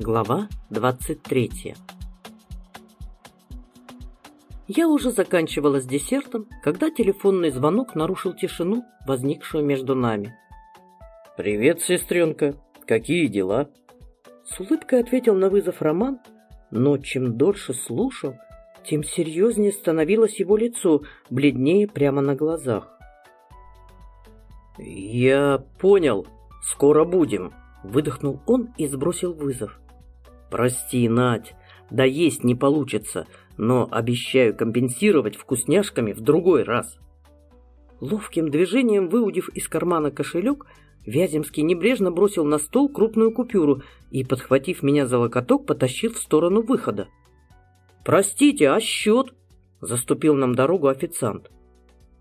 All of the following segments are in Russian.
Глава 23 Я уже заканчивала с десертом, когда телефонный звонок нарушил тишину, возникшую между нами. «Привет, сестренка. Какие дела?» С улыбкой ответил на вызов Роман, но чем дольше слушал, тем серьезнее становилось его лицо, бледнее прямо на глазах. «Я понял. Скоро будем», — выдохнул он и сбросил вызов. «Прости, Надь, да есть не получится, но обещаю компенсировать вкусняшками в другой раз». Ловким движением выудив из кармана кошелек, Вяземский небрежно бросил на стол крупную купюру и, подхватив меня за локоток, потащил в сторону выхода. «Простите, а счет?» — заступил нам дорогу официант.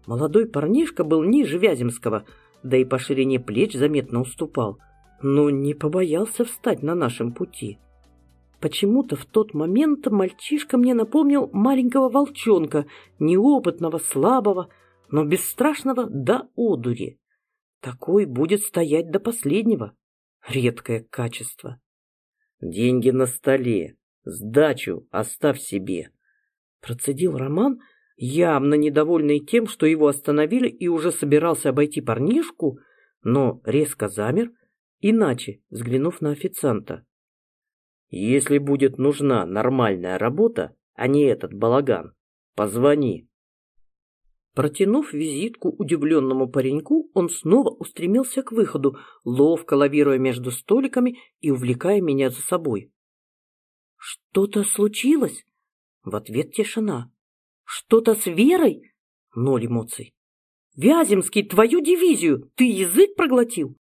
Молодой парнишка был ниже Вяземского, да и по ширине плеч заметно уступал, но не побоялся встать на нашем пути. Почему-то в тот момент мальчишка мне напомнил маленького волчонка, неопытного, слабого, но бесстрашного до одури. Такой будет стоять до последнего. Редкое качество. «Деньги на столе. Сдачу оставь себе», — процедил Роман, явно недовольный тем, что его остановили и уже собирался обойти парнишку, но резко замер, иначе взглянув на официанта. Если будет нужна нормальная работа, а не этот балаган, позвони. Протянув визитку удивленному пареньку, он снова устремился к выходу, ловко лавируя между столиками и увлекая меня за собой. «Что-то случилось?» В ответ тишина. «Что-то с Верой?» Ноль эмоций. «Вяземский, твою дивизию! Ты язык проглотил?»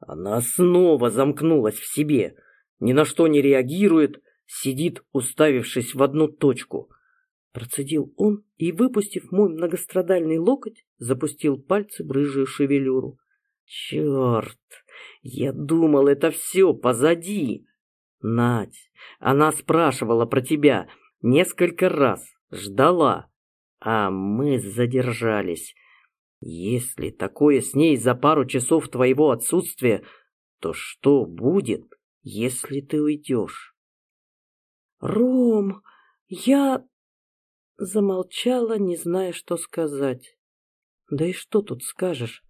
Она снова замкнулась в себе ни на что не реагирует, сидит, уставившись в одну точку. Процедил он и, выпустив мой многострадальный локоть, запустил пальцы в рыжую шевелюру. Черт! Я думал, это все позади. Надь, она спрашивала про тебя несколько раз, ждала, а мы задержались. Если такое с ней за пару часов твоего отсутствия, то что будет, если ты уйдешь. Ром, я... Замолчала, не зная, что сказать. Да и что тут скажешь,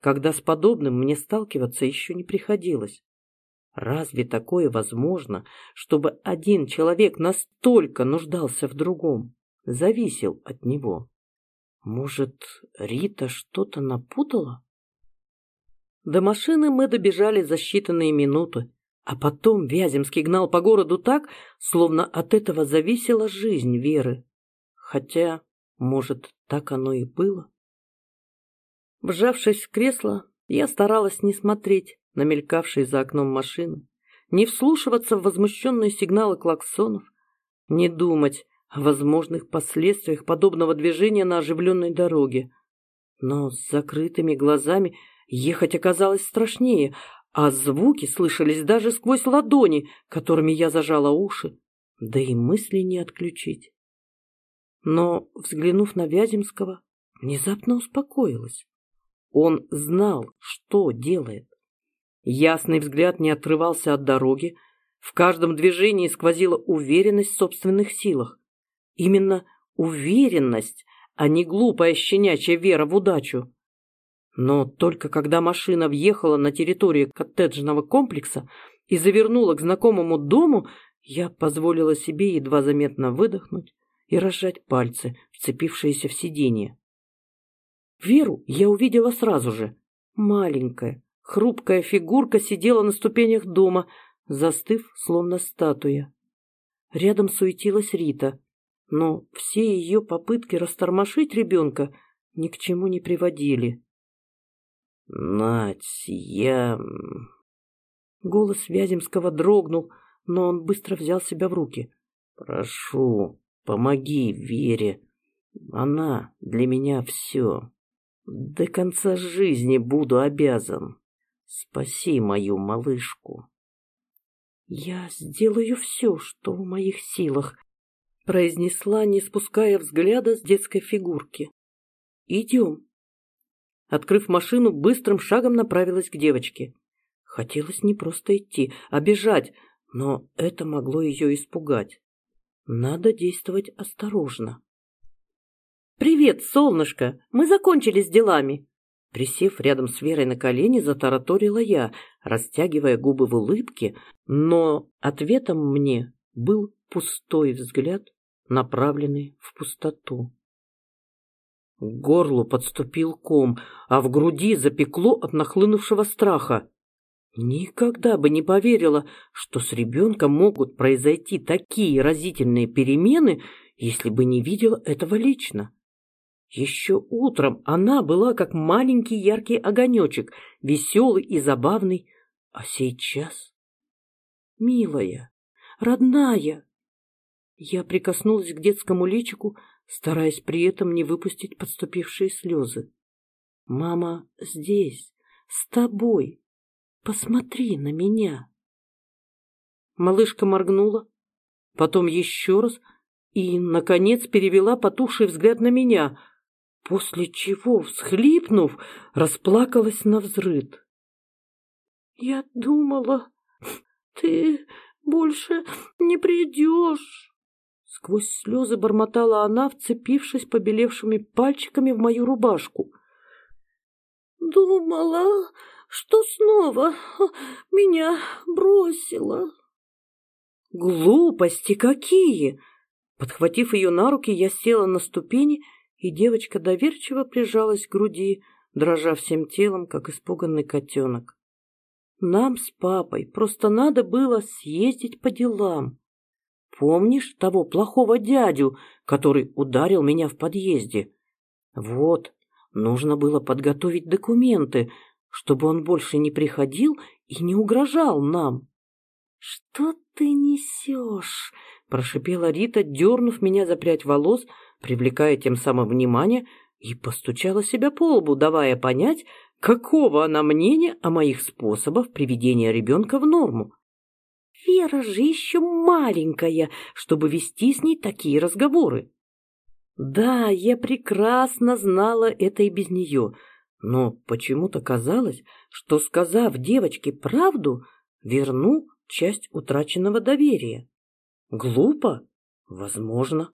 когда с подобным мне сталкиваться еще не приходилось. Разве такое возможно, чтобы один человек настолько нуждался в другом, зависел от него? Может, Рита что-то напутала? До машины мы добежали за считанные минуты, а потом Вяземский гнал по городу так, словно от этого зависела жизнь Веры. Хотя, может, так оно и было. Вжавшись в кресло, я старалась не смотреть на мелькавшие за окном машины, не вслушиваться в возмущенные сигналы клаксонов, не думать о возможных последствиях подобного движения на оживленной дороге. Но с закрытыми глазами ехать оказалось страшнее, а звуки слышались даже сквозь ладони, которыми я зажала уши, да и мысли не отключить. Но, взглянув на Вяземского, внезапно успокоилась. Он знал, что делает. Ясный взгляд не отрывался от дороги, в каждом движении сквозила уверенность в собственных силах. Именно уверенность, а не глупая щенячья вера в удачу. Но только когда машина въехала на территорию коттеджного комплекса и завернула к знакомому дому, я позволила себе едва заметно выдохнуть и разжать пальцы, вцепившиеся в сиденье. Веру я увидела сразу же. Маленькая, хрупкая фигурка сидела на ступенях дома, застыв, словно статуя. Рядом суетилась Рита, но все ее попытки растормошить ребенка ни к чему не приводили. «Надь, я...» Голос Вяземского дрогнул, но он быстро взял себя в руки. «Прошу, помоги Вере. Она для меня все. До конца жизни буду обязан. Спаси мою малышку». «Я сделаю все, что в моих силах», — произнесла, не спуская взгляда с детской фигурки. «Идем». Открыв машину, быстрым шагом направилась к девочке. Хотелось не просто идти, а бежать, Но это могло ее испугать. Надо действовать осторожно. «Привет, солнышко! Мы закончили с делами!» Присев рядом с Верой на колени, затараторила я, растягивая губы в улыбке, но ответом мне был пустой взгляд, направленный в пустоту. К горлу подступил ком, а в груди запекло от нахлынувшего страха. Никогда бы не поверила, что с ребенком могут произойти такие разительные перемены, если бы не видела этого лично. Еще утром она была как маленький яркий огонечек, веселый и забавный, а сейчас... Милая, родная... Я прикоснулась к детскому личику, стараясь при этом не выпустить подступившие слезы. «Мама здесь, с тобой. Посмотри на меня!» Малышка моргнула, потом еще раз и, наконец, перевела потухший взгляд на меня, после чего, всхлипнув, расплакалась на взрыд. «Я думала, ты больше не придешь!» Сквозь слезы бормотала она, вцепившись побелевшими пальчиками в мою рубашку. «Думала, что снова меня бросила». «Глупости какие!» Подхватив ее на руки, я села на ступени, и девочка доверчиво прижалась к груди, дрожа всем телом, как испуганный котенок. Нам с папой просто надо было съездить по делам. Помнишь того плохого дядю, который ударил меня в подъезде? Вот, нужно было подготовить документы, чтобы он больше не приходил и не угрожал нам. — Что ты несешь? — прошипела Рита, дернув меня за прядь волос, привлекая тем самым внимание, и постучала себя по лбу, давая понять, какого она мнения о моих способах приведения ребенка в норму. Вера же еще маленькая, чтобы вести с ней такие разговоры. Да, я прекрасно знала это и без нее, но почему-то казалось, что, сказав девочке правду, верну часть утраченного доверия. Глупо? Возможно.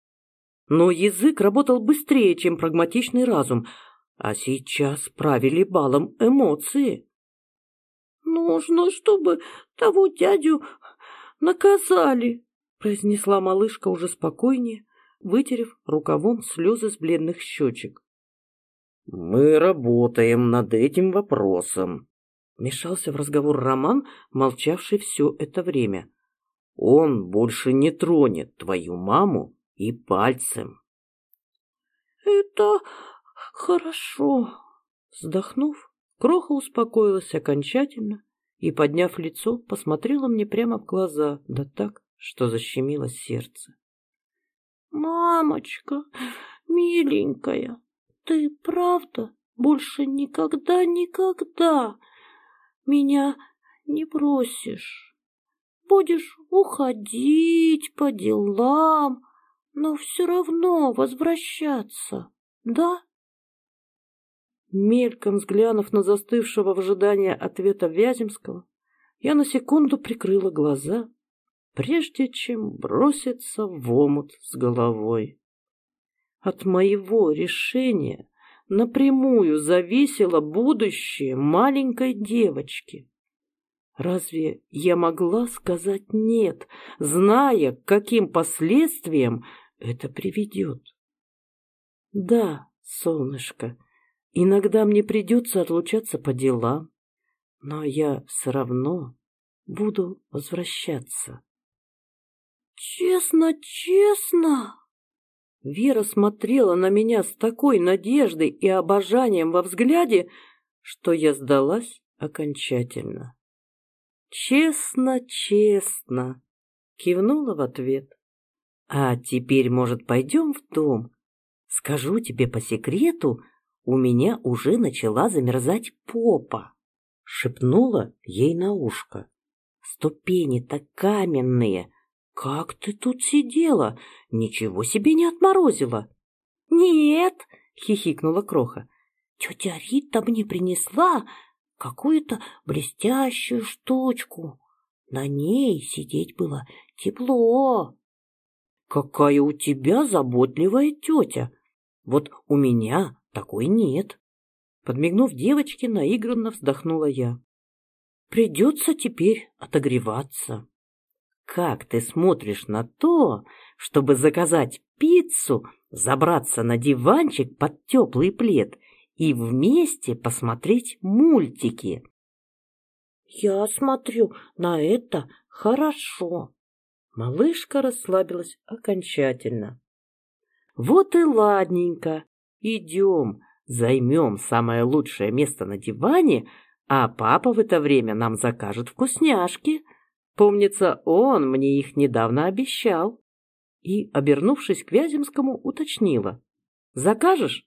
Но язык работал быстрее, чем прагматичный разум, а сейчас правили балом эмоции. «Нужно, чтобы того дядю наказали», — произнесла малышка уже спокойнее, вытерев рукавом слезы с бледных щечек. «Мы работаем над этим вопросом», — мешался в разговор Роман, молчавший все это время. «Он больше не тронет твою маму и пальцем». «Это хорошо», — вздохнув, Кроха успокоилась окончательно и, подняв лицо, посмотрела мне прямо в глаза, да так, что защемило сердце. «Мамочка, миленькая, ты правда больше никогда-никогда меня не бросишь? Будешь уходить по делам, но все равно возвращаться, да?» Мельком взглянув на застывшего в ожидании ответа Вяземского, я на секунду прикрыла глаза, прежде чем броситься в омут с головой. От моего решения напрямую зависело будущее маленькой девочки. Разве я могла сказать «нет», зная, к каким последствиям это приведет? Да, солнышко, Иногда мне придется отлучаться по делам, но я все равно буду возвращаться. Честно, честно? Вера смотрела на меня с такой надеждой и обожанием во взгляде, что я сдалась окончательно. Честно, честно, кивнула в ответ. А теперь, может, пойдем в дом? Скажу тебе по секрету, у меня уже начала замерзать попа, шепнула ей на ушко. Ступени-то каменные. Как ты тут сидела? Ничего себе не отморозила. Нет, хихикнула Кроха. Тетя Рита мне принесла какую-то блестящую штучку. На ней сидеть было тепло. Какая у тебя заботливая тетя. Вот у меня такой нет. Подмигнув девочке, наигранно вздохнула я. Придется теперь отогреваться. Как ты смотришь на то, чтобы заказать пиццу, забраться на диванчик под теплый плед и вместе посмотреть мультики? Я смотрю на это хорошо. Малышка расслабилась окончательно. Вот и ладненько. Идем, займем самое лучшее место на диване, а папа в это время нам закажет вкусняшки. Помнится, он мне их недавно обещал. И, обернувшись к Вяземскому, уточнила. «Закажешь?»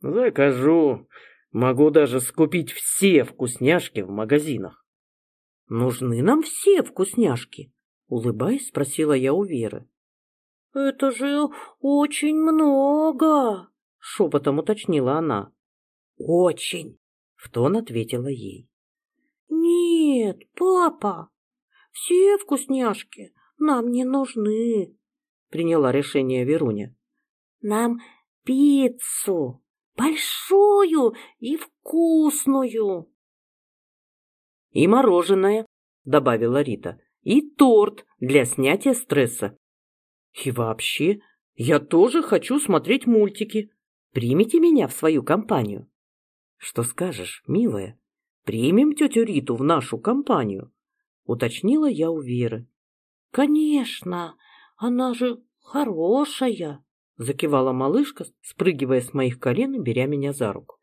«Закажу. Могу даже скупить все вкусняшки в магазинах». «Нужны нам все вкусняшки?» Улыбаясь, спросила я у Веры. «Это же очень много!» Шепотом уточнила она. «Очень!» В тон ответила ей. «Нет, папа, все вкусняшки нам не нужны», приняла решение Веруня. «Нам пиццу, большую и вкусную». «И мороженое», добавила Рита, «и торт для снятия стресса. И вообще, я тоже хочу смотреть мультики. Примите меня в свою компанию». Что скажешь, милая? Примем тетю Риту в нашу компанию? Уточнила я у Веры. Конечно, она же хорошая, закивала малышка, спрыгивая с моих колен и беря меня за руку.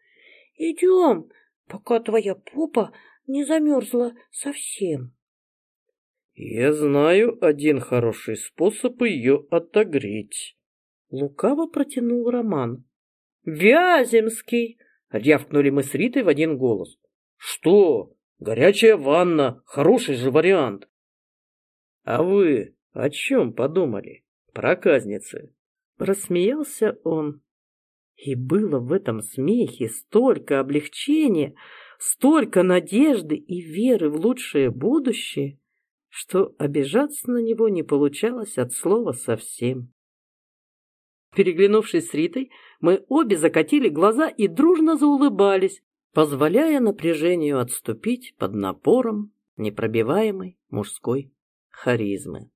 Идем, пока твоя попа не замерзла совсем. Я знаю один хороший способ ее отогреть. Лукаво протянул Роман. Вяземский! Рявкнули мы с Ритой в один голос. «Что? Горячая ванна. Хороший же вариант». «А вы о чем подумали, проказницы?» Рассмеялся он. И было в этом смехе столько облегчения, столько надежды и веры в лучшее будущее, что обижаться на него не получалось от слова совсем. Переглянувшись с Ритой, мы обе закатили глаза и дружно заулыбались, позволяя напряжению отступить под напором непробиваемой мужской харизмы.